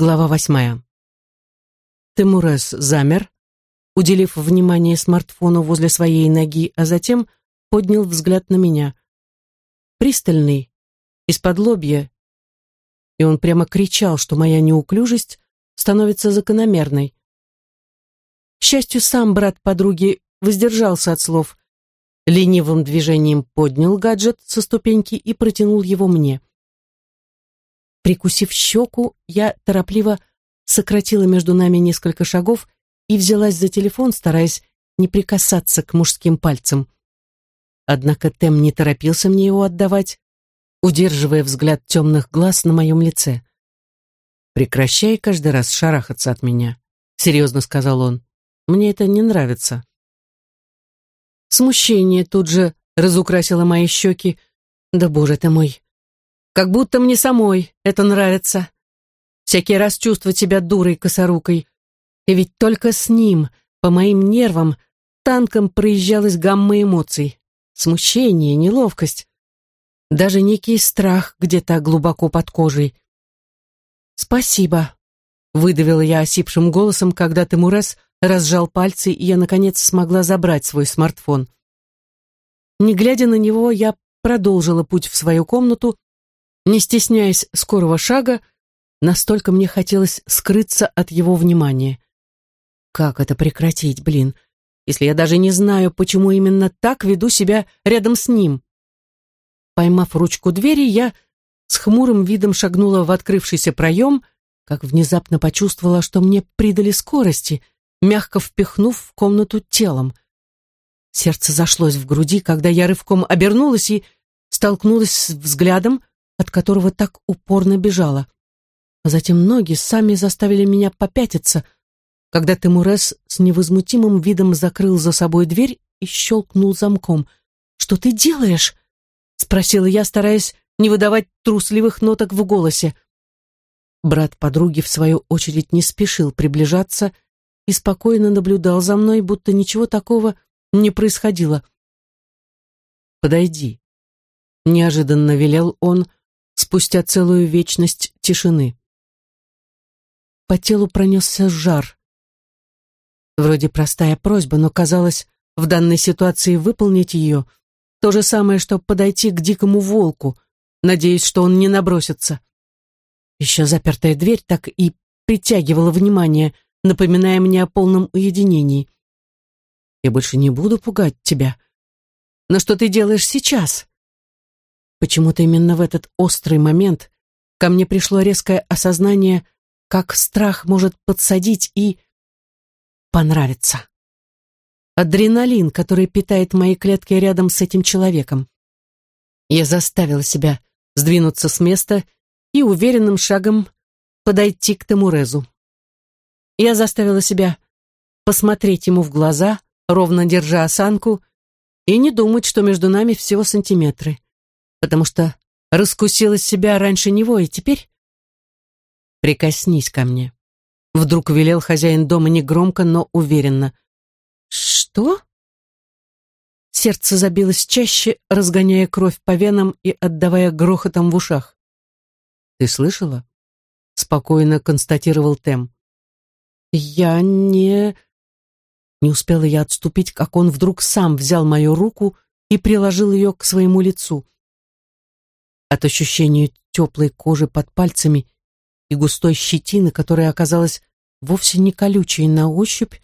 Глава восьмая. Темурес замер, уделив внимание смартфону возле своей ноги, а затем поднял взгляд на меня. Пристальный, из-под лобья, и он прямо кричал, что моя неуклюжесть становится закономерной. К счастью, сам брат подруги воздержался от слов, ленивым движением поднял гаджет со ступеньки и протянул его мне. Прикусив щеку, я торопливо сократила между нами несколько шагов и взялась за телефон, стараясь не прикасаться к мужским пальцам. Однако Тем не торопился мне его отдавать, удерживая взгляд темных глаз на моем лице. «Прекращай каждый раз шарахаться от меня», — серьезно сказал он. «Мне это не нравится». Смущение тут же разукрасило мои щеки. «Да боже ты мой, как будто мне самой это нравится. Всякий раз чувствовать себя дурой косорукой. И ведь только с ним, по моим нервам, танком проезжалась гамма эмоций. Смущение, неловкость. Даже некий страх где-то глубоко под кожей. «Спасибо», — выдавила я осипшим голосом, когда Тимурес разжал пальцы, и я, наконец, смогла забрать свой смартфон. Не глядя на него, я продолжила путь в свою комнату, не стесняясь скорого шага, настолько мне хотелось скрыться от его внимания. Как это прекратить, блин, если я даже не знаю, почему именно так веду себя рядом с ним? Поймав ручку двери, я с хмурым видом шагнула в открывшийся проем, как внезапно почувствовала, что мне придали скорости, мягко впихнув в комнату телом. Сердце зашлось в груди, когда я рывком обернулась и столкнулась с взглядом, от которого так упорно бежала. А затем ноги сами заставили меня попятиться, когда Тимурес с невозмутимым видом закрыл за собой дверь и щелкнул замком. «Что ты делаешь?» — спросила я, стараясь не выдавать трусливых ноток в голосе. Брат подруги, в свою очередь, не спешил приближаться и спокойно наблюдал за мной, будто ничего такого не происходило. «Подойди», — неожиданно велел он, — спустя целую вечность тишины. По телу пронесся жар. Вроде простая просьба, но казалось, в данной ситуации выполнить ее то же самое, что подойти к дикому волку, надеясь, что он не набросится. Еще запертая дверь так и притягивала внимание, напоминая мне о полном уединении. «Я больше не буду пугать тебя. Но что ты делаешь сейчас?» Почему-то именно в этот острый момент ко мне пришло резкое осознание, как страх может подсадить и понравиться. Адреналин, который питает мои клетки рядом с этим человеком. Я заставила себя сдвинуться с места и уверенным шагом подойти к Тамурезу. Я заставила себя посмотреть ему в глаза, ровно держа осанку, и не думать, что между нами всего сантиметры потому что раскусила себя раньше него, и теперь... «Прикоснись ко мне», — вдруг велел хозяин дома негромко, но уверенно. «Что?» Сердце забилось чаще, разгоняя кровь по венам и отдавая грохотом в ушах. «Ты слышала?» — спокойно констатировал Тем. «Я не...» Не успела я отступить, как он вдруг сам взял мою руку и приложил ее к своему лицу. От ощущения теплой кожи под пальцами и густой щетины, которая оказалась вовсе не колючей на ощупь,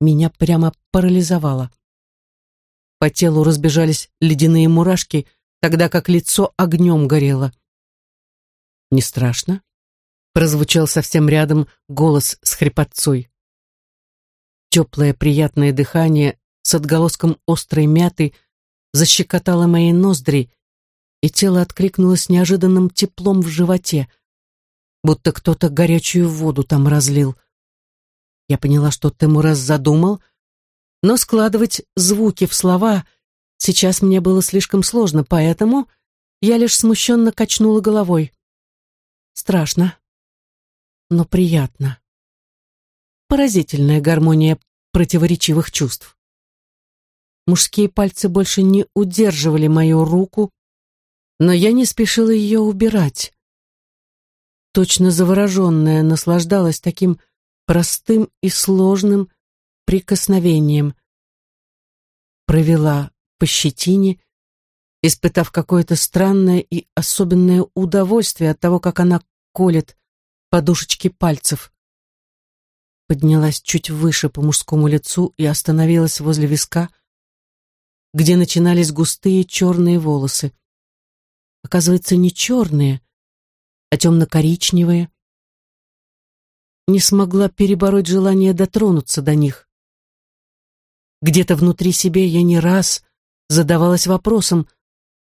меня прямо парализовало. По телу разбежались ледяные мурашки, тогда как лицо огнем горело. «Не страшно?» — прозвучал совсем рядом голос с хрипотцой. Теплое приятное дыхание с отголоском острой мяты защекотало мои ноздри, и тело откликнулось неожиданным теплом в животе, будто кто-то горячую воду там разлил. Я поняла, что Темурас задумал, но складывать звуки в слова сейчас мне было слишком сложно, поэтому я лишь смущенно качнула головой. Страшно, но приятно. Поразительная гармония противоречивых чувств. Мужские пальцы больше не удерживали мою руку, но я не спешила ее убирать. точно завороженная, наслаждалась таким простым и сложным прикосновением. Провела по щетине, испытав какое-то странное и особенное удовольствие от того, как она колет подушечки пальцев. Поднялась чуть выше по мужскому лицу и остановилась возле виска, где начинались густые черные волосы. Оказывается, не черные, а темно-коричневые. Не смогла перебороть желание дотронуться до них. Где-то внутри себя я не раз задавалась вопросом,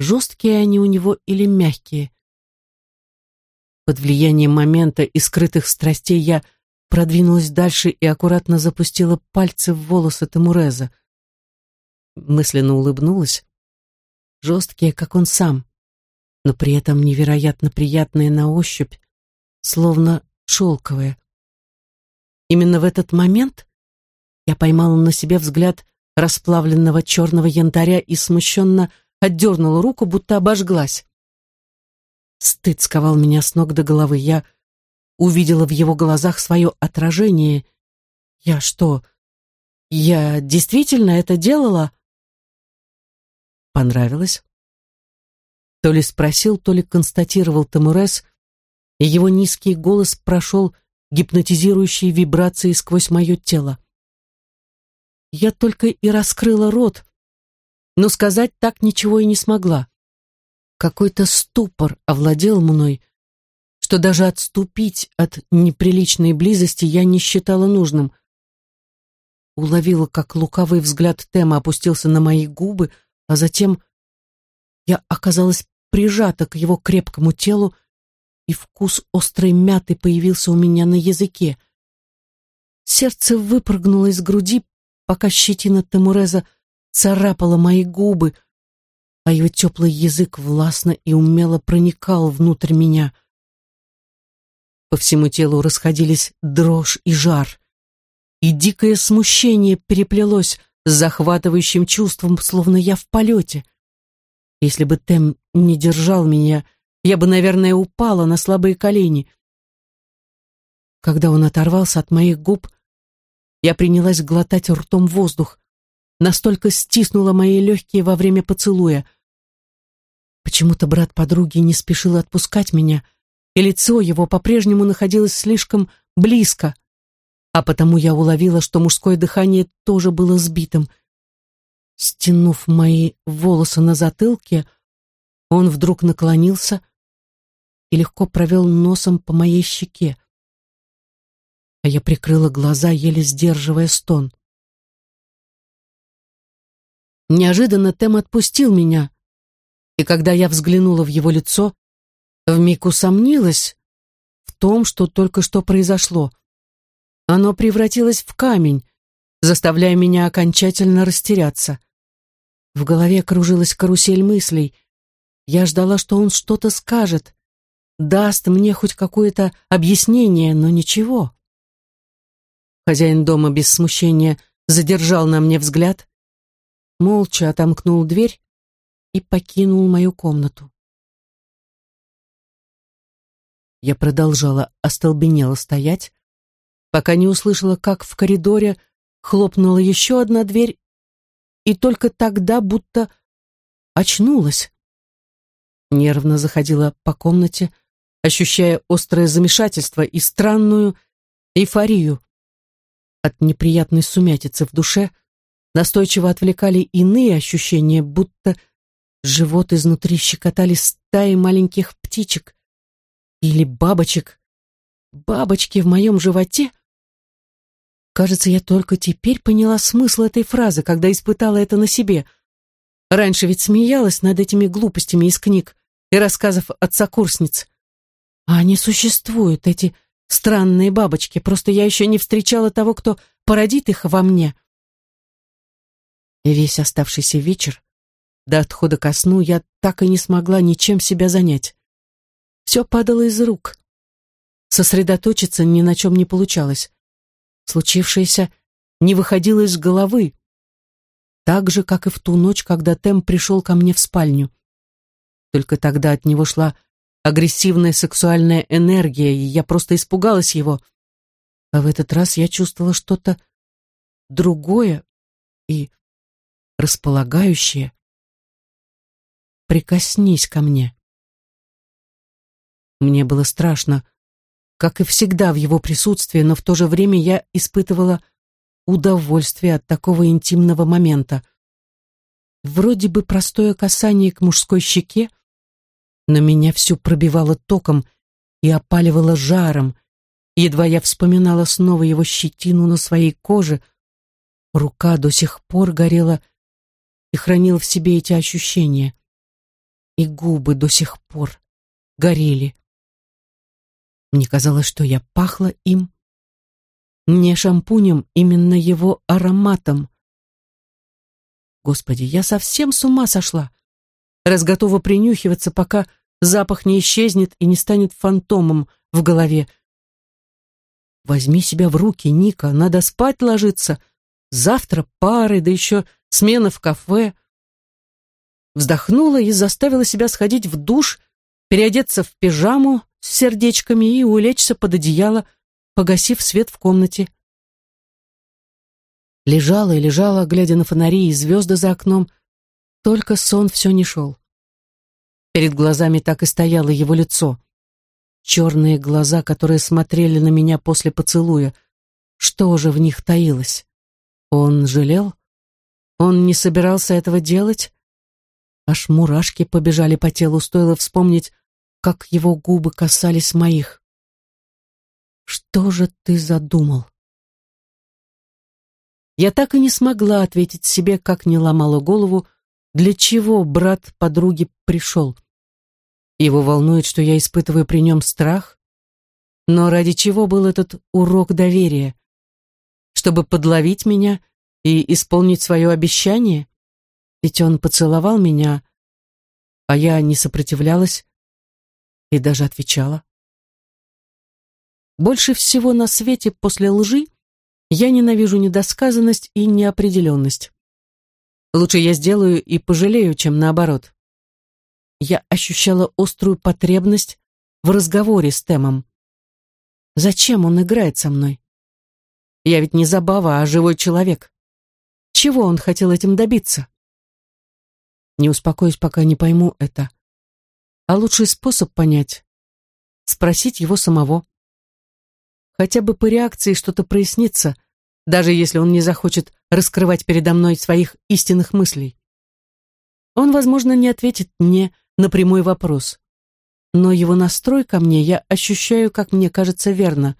жесткие они у него или мягкие. Под влиянием момента и скрытых страстей я продвинулась дальше и аккуратно запустила пальцы в волосы Тамуреза. Мысленно улыбнулась. Жесткие, как он сам, но при этом невероятно приятные на ощупь, словно шелковые. Именно в этот момент я поймала на себе взгляд расплавленного черного янтаря и смущенно отдернула руку, будто обожглась. Стыд сковал меня с ног до головы. Я увидела в его глазах свое отражение. Я что, я действительно это делала? Понравилось? То ли спросил, то ли констатировал Тамурес, и его низкий голос прошел гипнотизирующие вибрации сквозь мое тело. Я только и раскрыла рот, но сказать так ничего и не смогла. Какой-то ступор овладел мной, что даже отступить от неприличной близости я не считала нужным. Уловила, как лукавый взгляд Тема опустился на мои губы, а затем я оказалась прижата к его крепкому телу, и вкус острой мяты появился у меня на языке. Сердце выпрыгнуло из груди, пока щетина Тамуреза царапала мои губы, а его теплый язык властно и умело проникал внутрь меня. По всему телу расходились дрожь и жар, и дикое смущение переплелось с захватывающим чувством, словно я в полете. Если бы Тем не держал меня, я бы, наверное, упала на слабые колени. Когда он оторвался от моих губ, я принялась глотать ртом воздух, настолько стиснула мои легкие во время поцелуя. Почему-то брат подруги не спешил отпускать меня, и лицо его по-прежнему находилось слишком близко, а потому я уловила, что мужское дыхание тоже было сбитым. Стянув мои волосы на затылке, он вдруг наклонился и легко провел носом по моей щеке, а я прикрыла глаза, еле сдерживая стон. Неожиданно Тем отпустил меня, и когда я взглянула в его лицо, вмиг усомнилась в том, что только что произошло. Оно превратилось в камень, заставляя меня окончательно растеряться. В голове кружилась карусель мыслей. Я ждала, что он что-то скажет, даст мне хоть какое-то объяснение, но ничего. Хозяин дома без смущения задержал на мне взгляд, молча отомкнул дверь и покинул мою комнату. Я продолжала остолбенело стоять, пока не услышала, как в коридоре хлопнула еще одна дверь, и только тогда будто очнулась. Нервно заходила по комнате, ощущая острое замешательство и странную эйфорию. От неприятной сумятицы в душе настойчиво отвлекали иные ощущения, будто живот изнутри щекотали стаи маленьких птичек или бабочек. Бабочки в моем животе? Кажется, я только теперь поняла смысл этой фразы, когда испытала это на себе. Раньше ведь смеялась над этими глупостями из книг и рассказов от сокурсниц. А они существуют, эти странные бабочки, просто я еще не встречала того, кто породит их во мне. И весь оставшийся вечер, до отхода ко сну, я так и не смогла ничем себя занять. Все падало из рук. Сосредоточиться ни на чем не получалось. Случившееся не выходило из головы, так же, как и в ту ночь, когда Тем пришел ко мне в спальню. Только тогда от него шла агрессивная сексуальная энергия, и я просто испугалась его. А в этот раз я чувствовала что-то другое и располагающее. Прикоснись ко мне. Мне было страшно, как и всегда в его присутствии, но в то же время я испытывала удовольствие от такого интимного момента. Вроде бы простое касание к мужской щеке, но меня всю пробивало током и опаливало жаром. Едва я вспоминала снова его щетину на своей коже, рука до сих пор горела и хранила в себе эти ощущения. И губы до сих пор горели. Мне казалось, что я пахла им. Не шампунем, именно его ароматом. Господи, я совсем с ума сошла. Раз готова принюхиваться, пока запах не исчезнет и не станет фантомом в голове. Возьми себя в руки, Ника, надо спать ложиться. Завтра пары, да еще смена в кафе. Вздохнула и заставила себя сходить в душ, переодеться в пижаму, с сердечками и улечься под одеяло, погасив свет в комнате. Лежала и лежала, глядя на фонари и звезды за окном, только сон все не шел. Перед глазами так и стояло его лицо. Черные глаза, которые смотрели на меня после поцелуя. Что же в них таилось? Он жалел? Он не собирался этого делать? Аж мурашки побежали по телу, стоило вспомнить, как его губы касались моих. «Что же ты задумал?» Я так и не смогла ответить себе, как не ломала голову, для чего брат подруги пришел. Его волнует, что я испытываю при нем страх. Но ради чего был этот урок доверия? Чтобы подловить меня и исполнить свое обещание? Ведь он поцеловал меня, а я не сопротивлялась, и даже отвечала. Больше всего на свете после лжи я ненавижу недосказанность и неопределенность. Лучше я сделаю и пожалею, чем наоборот. Я ощущала острую потребность в разговоре с Темом. Зачем он играет со мной? Я ведь не забава, а живой человек. Чего он хотел этим добиться? Не успокоюсь, пока не пойму это. А лучший способ понять — спросить его самого. Хотя бы по реакции что-то прояснится, даже если он не захочет раскрывать передо мной своих истинных мыслей. Он, возможно, не ответит мне на прямой вопрос. Но его настрой ко мне я ощущаю, как мне кажется, верно.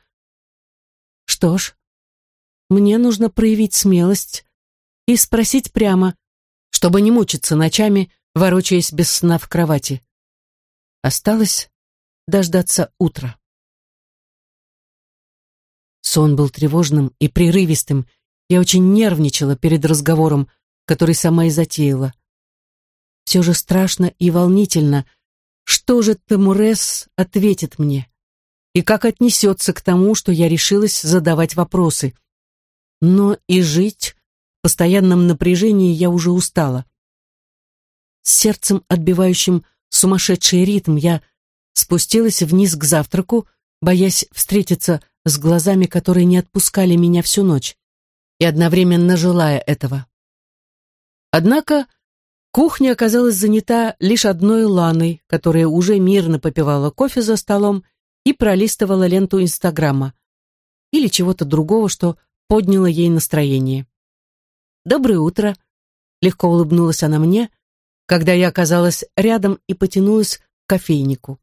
Что ж, мне нужно проявить смелость и спросить прямо, чтобы не мучиться ночами, ворочаясь без сна в кровати. Осталось дождаться утра. Сон был тревожным и прерывистым. Я очень нервничала перед разговором, который сама и затеяла. Все же страшно и волнительно, что же Тамурес ответит мне и как отнесется к тому, что я решилась задавать вопросы. Но и жить в постоянном напряжении я уже устала. С сердцем, отбивающим сумасшедший ритм, я спустилась вниз к завтраку, боясь встретиться с глазами, которые не отпускали меня всю ночь, и одновременно желая этого. Однако кухня оказалась занята лишь одной Ланой, которая уже мирно попивала кофе за столом и пролистывала ленту Инстаграма или чего-то другого, что подняло ей настроение. «Доброе утро!» — легко улыбнулась она мне — когда я оказалась рядом и потянулась к кофейнику.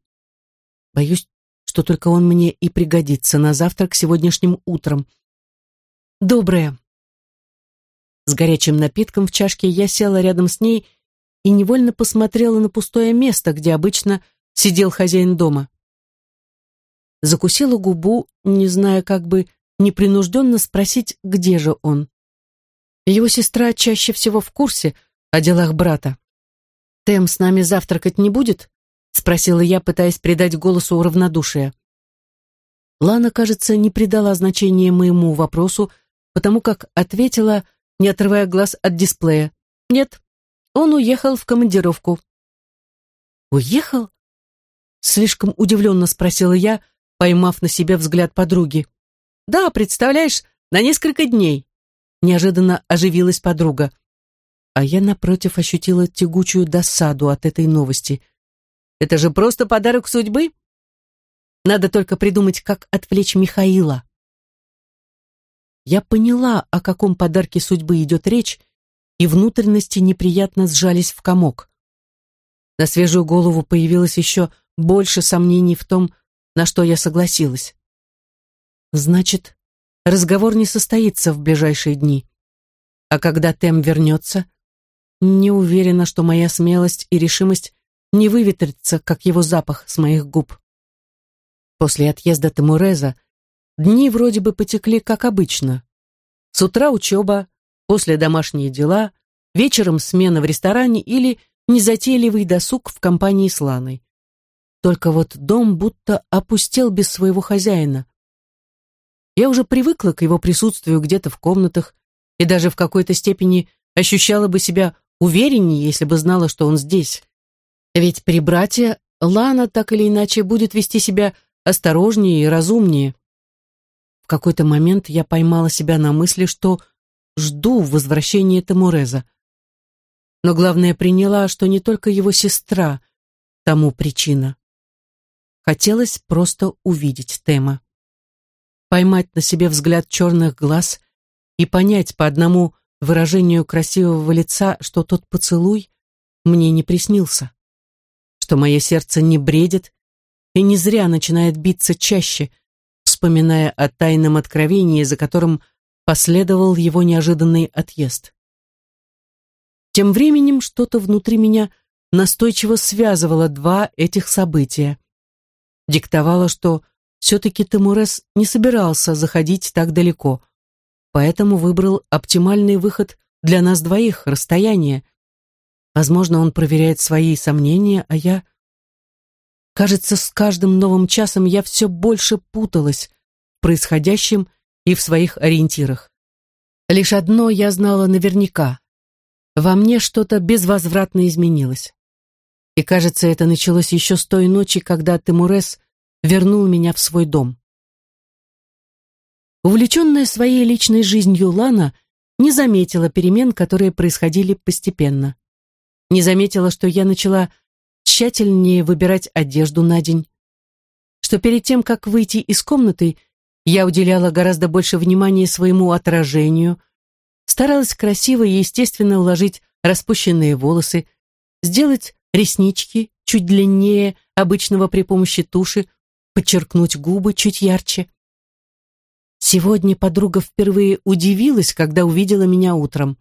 Боюсь, что только он мне и пригодится на завтрак сегодняшним утром. Доброе. С горячим напитком в чашке я села рядом с ней и невольно посмотрела на пустое место, где обычно сидел хозяин дома. Закусила губу, не зная, как бы непринужденно спросить, где же он. Его сестра чаще всего в курсе о делах брата. «Тем с нами завтракать не будет?» — спросила я, пытаясь придать голосу равнодушие. Лана, кажется, не придала значения моему вопросу, потому как ответила, не отрывая глаз от дисплея. «Нет, он уехал в командировку». «Уехал?» Слишком удивленно спросила я, поймав на себе взгляд подруги. «Да, представляешь, на несколько дней!» Неожиданно оживилась подруга. А я, напротив, ощутила тягучую досаду от этой новости. «Это же просто подарок судьбы!» Надо только придумать, как отвлечь Михаила. Я поняла, о каком подарке судьбы идет речь, и внутренности неприятно сжались в комок. На свежую голову появилось еще больше сомнений в том, на что я согласилась. Значит, разговор не состоится в ближайшие дни. А когда Тем вернется, не уверена, что моя смелость и решимость не выветрится, как его запах с моих губ. После отъезда Тамуреза дни вроде бы потекли, как обычно. С утра учеба, после домашние дела, вечером смена в ресторане или незатейливый досуг в компании с Ланой. Только вот дом будто опустел без своего хозяина. Я уже привыкла к его присутствию где-то в комнатах и даже в какой-то степени ощущала бы себя увереннее, если бы знала, что он здесь. Ведь при брате Лана так или иначе будет вести себя осторожнее и разумнее. В какой-то момент я поймала себя на мысли, что жду возвращения Тамуреза. Но главное приняла, что не только его сестра тому причина. Хотелось просто увидеть Тема. Поймать на себе взгляд черных глаз и понять по одному выражению красивого лица, что тот поцелуй мне не приснился. Что мое сердце не бредит и не зря начинает биться чаще, вспоминая о тайном откровении, за которым последовал его неожиданный отъезд. Тем временем что-то внутри меня настойчиво связывало два этих события диктовала, что все-таки Тамурес не собирался заходить так далеко, поэтому выбрал оптимальный выход для нас двоих, расстояние. Возможно, он проверяет свои сомнения, а я... Кажется, с каждым новым часом я все больше путалась в происходящем и в своих ориентирах. Лишь одно я знала наверняка. Во мне что-то безвозвратно изменилось. И кажется, это началось еще с той ночи, когда Тимурес вернул меня в свой дом. Увлеченная своей личной жизнью Лана не заметила перемен, которые происходили постепенно. Не заметила, что я начала тщательнее выбирать одежду на день. Что перед тем, как выйти из комнаты, я уделяла гораздо больше внимания своему отражению, старалась красиво и естественно уложить распущенные волосы, сделать реснички чуть длиннее обычного при помощи туши, подчеркнуть губы чуть ярче. Сегодня подруга впервые удивилась, когда увидела меня утром.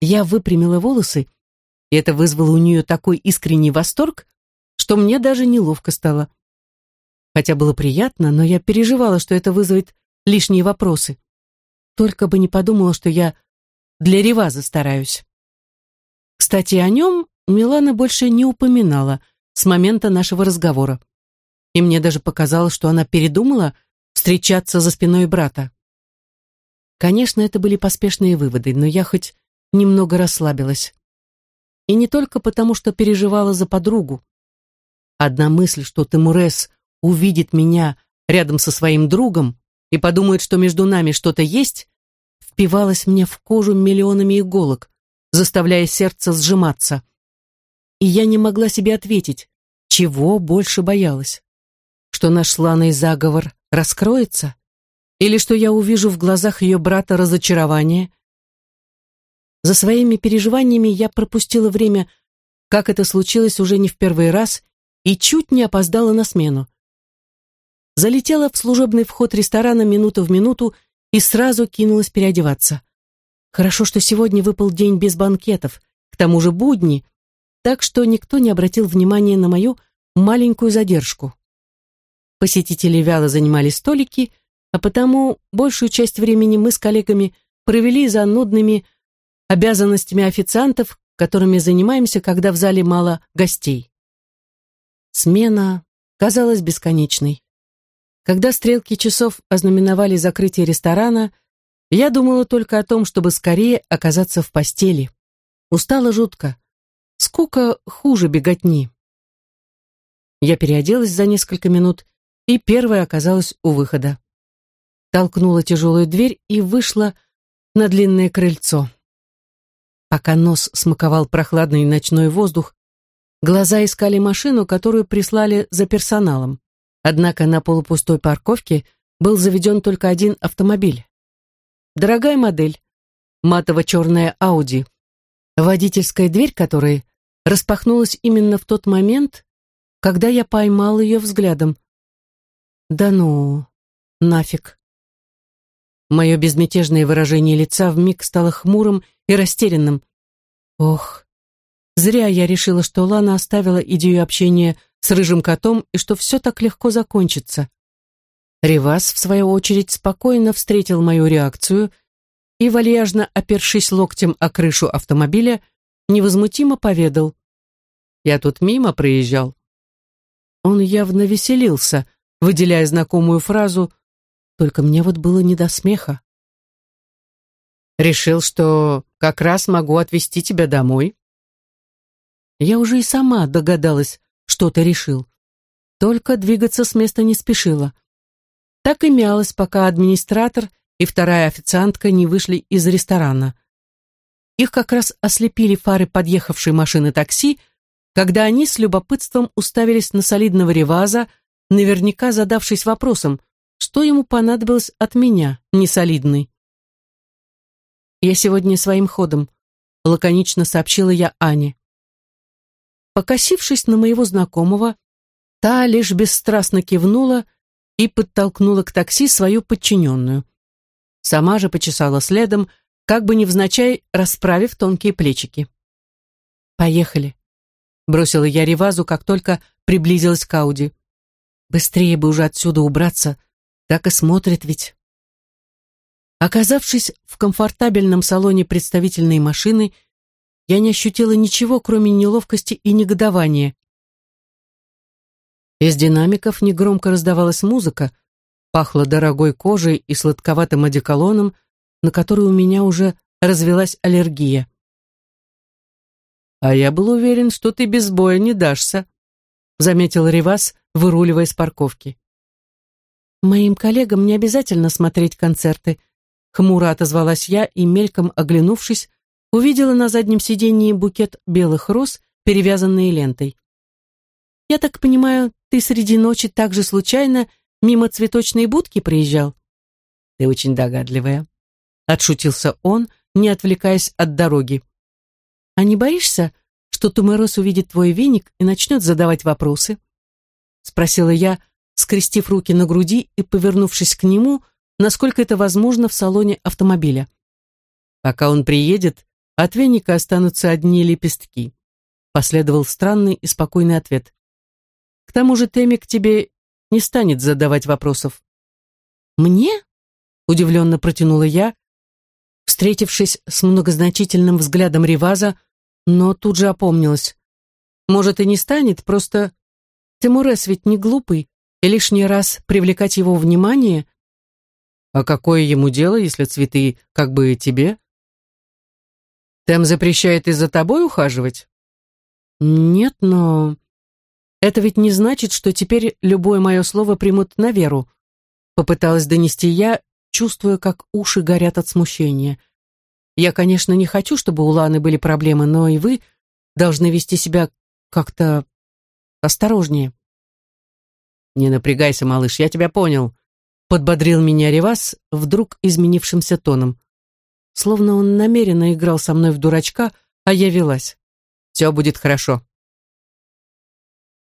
Я выпрямила волосы, и это вызвало у нее такой искренний восторг, что мне даже неловко стало. Хотя было приятно, но я переживала, что это вызовет лишние вопросы. Только бы не подумала, что я для Реваза стараюсь. Кстати, о нем Милана больше не упоминала с момента нашего разговора. И мне даже показалось, что она передумала встречаться за спиной брата. Конечно, это были поспешные выводы, но я хоть немного расслабилась. И не только потому, что переживала за подругу. Одна мысль, что Тимурес увидит меня рядом со своим другом и подумает, что между нами что-то есть, впивалась мне в кожу миллионами иголок, заставляя сердце сжиматься и я не могла себе ответить, чего больше боялась. Что наш сланый заговор раскроется? Или что я увижу в глазах ее брата разочарование? За своими переживаниями я пропустила время, как это случилось уже не в первый раз, и чуть не опоздала на смену. Залетела в служебный вход ресторана минуту в минуту и сразу кинулась переодеваться. Хорошо, что сегодня выпал день без банкетов, к тому же будни, так что никто не обратил внимания на мою маленькую задержку. Посетители вяло занимали столики, а потому большую часть времени мы с коллегами провели за нудными обязанностями официантов, которыми занимаемся, когда в зале мало гостей. Смена казалась бесконечной. Когда стрелки часов ознаменовали закрытие ресторана, я думала только о том, чтобы скорее оказаться в постели. Устала жутко. Скука хуже беготни. Я переоделась за несколько минут и первая оказалась у выхода. Толкнула тяжелую дверь и вышла на длинное крыльцо. Пока нос смаковал прохладный ночной воздух, глаза искали машину, которую прислали за персоналом. Однако на полупустой парковке был заведен только один автомобиль. Дорогая модель, матово-черная Ауди, водительская дверь которой распахнулась именно в тот момент, когда я поймал ее взглядом. Да ну, нафиг. Мое безмятежное выражение лица вмиг стало хмурым и растерянным. Ох, зря я решила, что Лана оставила идею общения с рыжим котом и что все так легко закончится. Ривас, в свою очередь, спокойно встретил мою реакцию и, вальяжно опершись локтем о крышу автомобиля, невозмутимо поведал. «Я тут мимо проезжал». Он явно веселился, выделяя знакомую фразу только мне вот было не до смеха. Решил, что как раз могу отвезти тебя домой. Я уже и сама догадалась, что ты решил. Только двигаться с места не спешила. Так и мялась, пока администратор и вторая официантка не вышли из ресторана. Их как раз ослепили фары подъехавшей машины такси, когда они с любопытством уставились на солидного реваза, наверняка задавшись вопросом, что ему понадобилось от меня, несолидный? «Я сегодня своим ходом», — лаконично сообщила я Ане. Покосившись на моего знакомого, та лишь бесстрастно кивнула и подтолкнула к такси свою подчиненную. Сама же почесала следом, как бы невзначай расправив тонкие плечики. «Поехали», — бросила я Ревазу, как только приблизилась к Ауди. «Быстрее бы уже отсюда убраться, так и смотрит ведь. Оказавшись в комфортабельном салоне представительной машины, я не ощутила ничего, кроме неловкости и негодования. Из динамиков негромко раздавалась музыка, пахло дорогой кожей и сладковатым одеколоном, на который у меня уже развелась аллергия. «А я был уверен, что ты без боя не дашься», заметил Ривас, выруливая с парковки. «Моим коллегам не обязательно смотреть концерты», хмуро отозвалась я и, мельком оглянувшись, увидела на заднем сиденье букет белых роз, перевязанные лентой. «Я так понимаю, ты среди ночи так же случайно мимо цветочной будки проезжал?» «Ты очень догадливая», — отшутился он, не отвлекаясь от дороги. «А не боишься, что Тумерос увидит твой веник и начнет задавать вопросы?» — спросила я, — скрестив руки на груди и повернувшись к нему, насколько это возможно в салоне автомобиля. Пока он приедет, от веника останутся одни лепестки. Последовал странный и спокойный ответ. К тому же Темик тебе не станет задавать вопросов. «Мне?» — удивленно протянула я, встретившись с многозначительным взглядом Риваза, но тут же опомнилась. «Может, и не станет, просто Тимурес ведь не глупый, и лишний раз привлекать его внимание? А какое ему дело, если цветы как бы тебе? Тем запрещает и за тобой ухаживать? Нет, но... Это ведь не значит, что теперь любое мое слово примут на веру. Попыталась донести я, чувствуя, как уши горят от смущения. Я, конечно, не хочу, чтобы у Ланы были проблемы, но и вы должны вести себя как-то осторожнее. «Не напрягайся, малыш, я тебя понял», — подбодрил меня Ревас вдруг изменившимся тоном. Словно он намеренно играл со мной в дурачка, а я велась. «Все будет хорошо».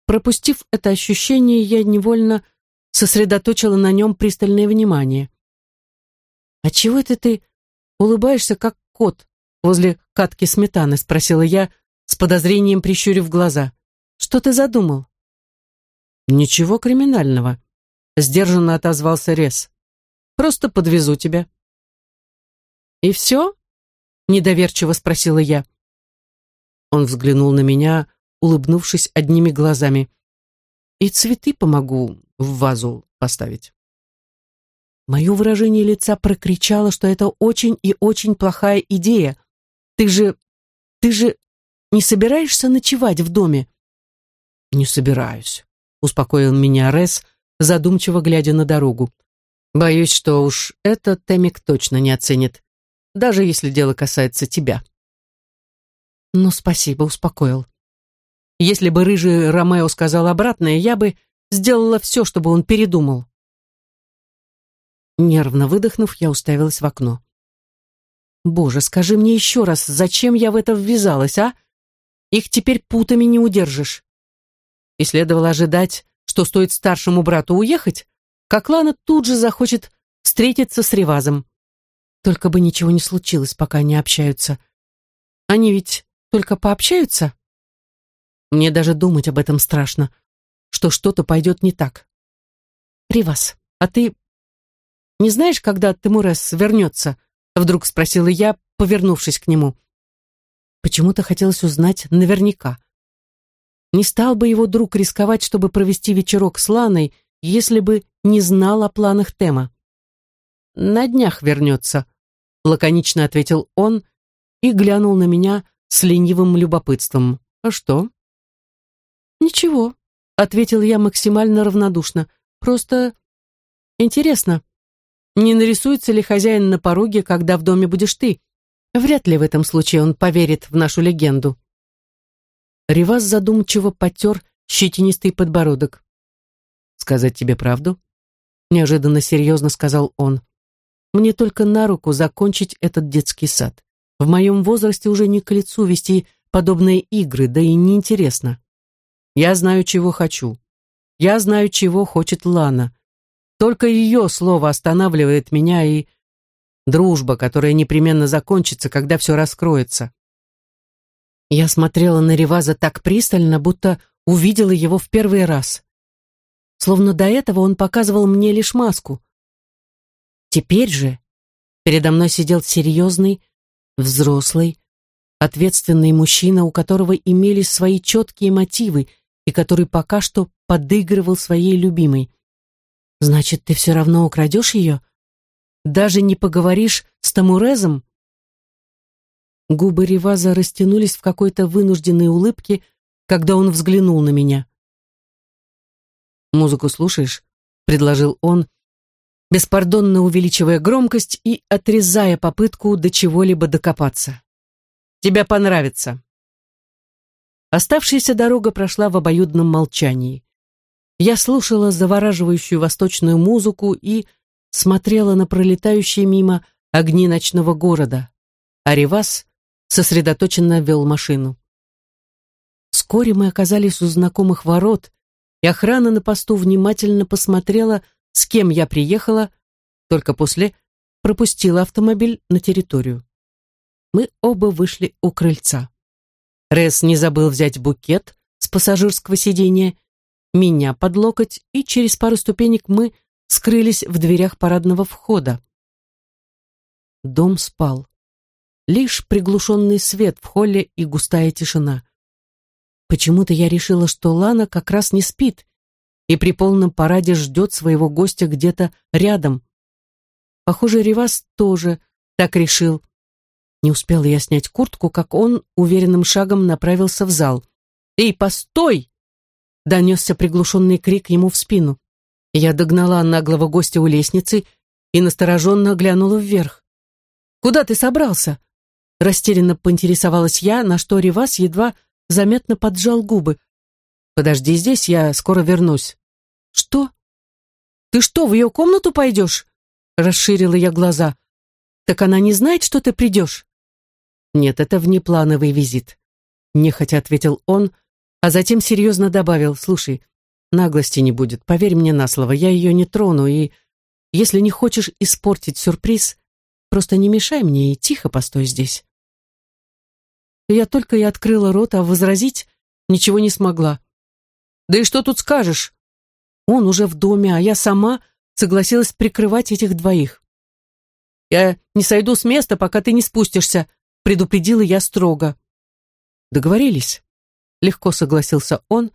Пропустив это ощущение, я невольно сосредоточила на нем пристальное внимание. «А чего это ты улыбаешься, как кот возле катки сметаны?» — спросила я, с подозрением прищурив глаза. «Что ты задумал?» «Ничего криминального», — сдержанно отозвался Рес. «Просто подвезу тебя». «И все?» — недоверчиво спросила я. Он взглянул на меня, улыбнувшись одними глазами. «И цветы помогу в вазу поставить». Мое выражение лица прокричало, что это очень и очень плохая идея. Ты же... ты же не собираешься ночевать в доме? Не собираюсь. успокоил меня Рес, задумчиво глядя на дорогу. Боюсь, что уж это Темик точно не оценит, даже если дело касается тебя. Ну, спасибо, успокоил. Если бы рыжий Ромео сказал обратное, я бы сделала все, чтобы он передумал. Нервно выдохнув, я уставилась в окно. Боже, скажи мне еще раз, зачем я в это ввязалась, а? Их теперь путами не удержишь. И следовало ожидать, что стоит старшему брату уехать, как Лана тут же захочет встретиться с Ревазом. Только бы ничего не случилось, пока они общаются. Они ведь только пообщаются? Мне даже думать об этом страшно, что что-то пойдет не так. Ривас, а ты не знаешь, когда Тимурес вернется? Вдруг спросила я, повернувшись к нему. Почему-то хотелось узнать наверняка. Не стал бы его друг рисковать, чтобы провести вечерок с Ланой, если бы не знал о планах Тема. «На днях вернется», — лаконично ответил он и глянул на меня с ленивым любопытством. «А что?» «Ничего», — ответил я максимально равнодушно. «Просто интересно, не нарисуется ли хозяин на пороге, когда в доме будешь ты? Вряд ли в этом случае он поверит в нашу легенду. Ривас задумчиво потер щетинистый подбородок. «Сказать тебе правду?» Неожиданно серьезно сказал он. «Мне только на руку закончить этот детский сад. В моем возрасте уже не к лицу вести подобные игры, да и неинтересно. Я знаю, чего хочу. Я знаю, чего хочет Лана. Только ее слово останавливает меня и дружба, которая непременно закончится, когда все раскроется. Я смотрела на Реваза так пристально, будто увидела его в первый раз. Словно до этого он показывал мне лишь маску. Теперь же передо мной сидел серьезный, взрослый, ответственный мужчина, у которого имелись свои четкие мотивы и который пока что подыгрывал своей любимой. Значит, ты все равно украдешь ее? Даже не поговоришь с Тамурезом? Губы Риваза растянулись в какой-то вынужденной улыбке, когда он взглянул на меня. «Музыку слушаешь?» — предложил он, беспардонно увеличивая громкость и отрезая попытку до чего-либо докопаться. «Тебе понравится». Оставшаяся дорога прошла в обоюдном молчании. Я слушала завораживающую восточную музыку и смотрела на пролетающие мимо огни ночного города, а Ревас сосредоточенно вел машину. Вскоре мы оказались у знакомых ворот, и охрана на посту внимательно посмотрела, с кем я приехала, только после пропустила автомобиль на территорию. Мы оба вышли у крыльца. Рес не забыл взять букет с пассажирского сиденья меня под локоть, и через пару ступенек мы скрылись в дверях парадного входа. Дом спал. Лишь приглушенный свет в холле и густая тишина. Почему-то я решила, что Лана как раз не спит и при полном параде ждет своего гостя где-то рядом. Похоже, Ривас тоже так решил. Не успела я снять куртку, как он уверенным шагом направился в зал. «Эй, постой!» донесся приглушенный крик ему в спину. Я догнала наглого гостя у лестницы и настороженно глянула вверх. «Куда ты собрался?» Растерянно поинтересовалась я, на что Ривас едва заметно поджал губы. «Подожди здесь, я скоро вернусь». «Что? Ты что, в ее комнату пойдешь?» Расширила я глаза. «Так она не знает, что ты придешь?» «Нет, это внеплановый визит», — нехотя ответил он, — а затем серьезно добавил, «Слушай, наглости не будет, поверь мне на слово, я ее не трону, и если не хочешь испортить сюрприз, просто не мешай мне и тихо постой здесь». Я только и открыла рот, а возразить ничего не смогла. «Да и что тут скажешь? Он уже в доме, а я сама согласилась прикрывать этих двоих. «Я не сойду с места, пока ты не спустишься», предупредила я строго. Договорились. Легко согласился он,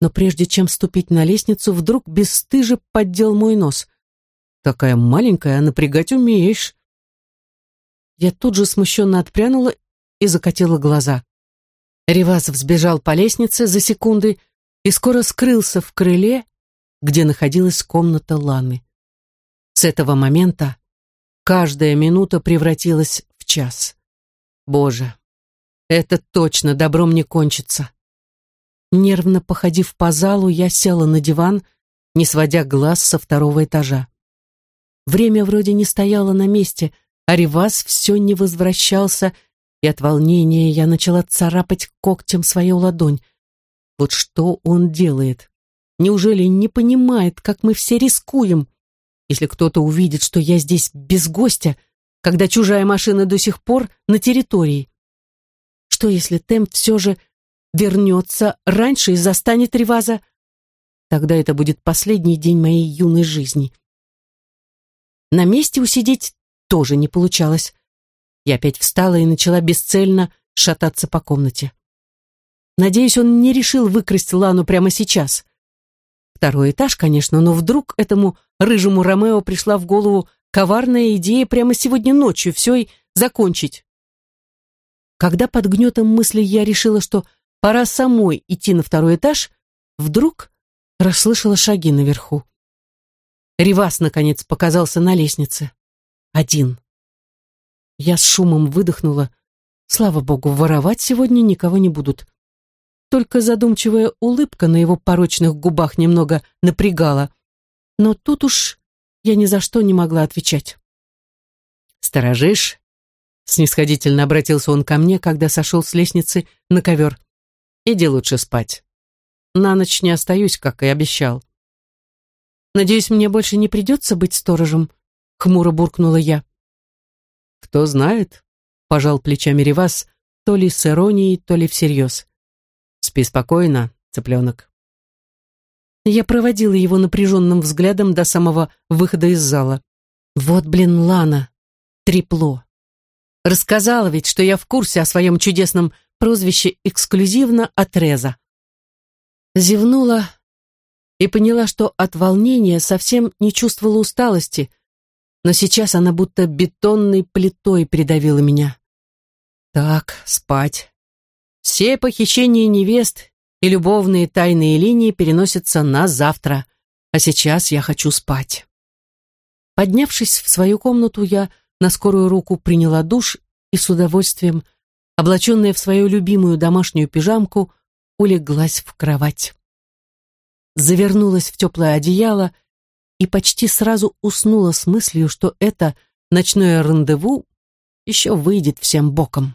но прежде чем ступить на лестницу, вдруг бесстыже поддел мой нос. «Такая маленькая, а напрягать умеешь». Я тут же смущенно отпрянула и закатила глаза. Ривас взбежал по лестнице за секунды, и скоро скрылся в крыле, где находилась комната Ланы. С этого момента каждая минута превратилась в час. Боже, это точно добром не кончится. Нервно походив по залу, я села на диван, не сводя глаз со второго этажа. Время вроде не стояло на месте, а все не возвращался, и от волнения я начала царапать когтем свою ладонь. Вот что он делает? Неужели не понимает, как мы все рискуем? Если кто-то увидит, что я здесь без гостя, когда чужая машина до сих пор на территории? Что если Темп все же вернется раньше и застанет Риваза? Тогда это будет последний день моей юной жизни. На месте усидеть тоже не получалось. Я опять встала и начала бесцельно шататься по комнате. Надеюсь, он не решил выкрасть Лану прямо сейчас. Второй этаж, конечно, но вдруг этому рыжему Ромео пришла в голову коварная идея прямо сегодня ночью все и закончить. Когда под гнетом мысли я решила, что пора самой идти на второй этаж, вдруг расслышала шаги наверху. Ривас, наконец, показался на лестнице. Один. Я с шумом выдохнула. Слава богу, воровать сегодня никого не будут. Только задумчивая улыбка на его порочных губах немного напрягала. Но тут уж я ни за что не могла отвечать. «Сторожишь?» Снисходительно обратился он ко мне, когда сошел с лестницы на ковер. «Иди лучше спать. На ночь не остаюсь, как и обещал». «Надеюсь, мне больше не придется быть сторожем?» — хмуро буркнула я. «Кто знает?» — пожал плечами Ревас, то ли с иронией, то ли всерьез. «Спи спокойно, цыпленок». Я проводила его напряженным взглядом до самого выхода из зала. «Вот, блин, Лана, трепло. Рассказала ведь, что я в курсе о своем чудесном прозвище эксклюзивно от Реза. Зевнула и поняла, что от волнения совсем не чувствовала усталости, но сейчас она будто бетонной плитой придавила меня. Так, спать. Все похищения невест и любовные тайные линии переносятся на завтра, а сейчас я хочу спать. Поднявшись в свою комнату, я на скорую руку приняла душ и с удовольствием, облаченная в свою любимую домашнюю пижамку, улеглась в кровать. Завернулась в теплое одеяло и почти сразу уснула с мыслью, что это ночное рандеву еще выйдет всем боком.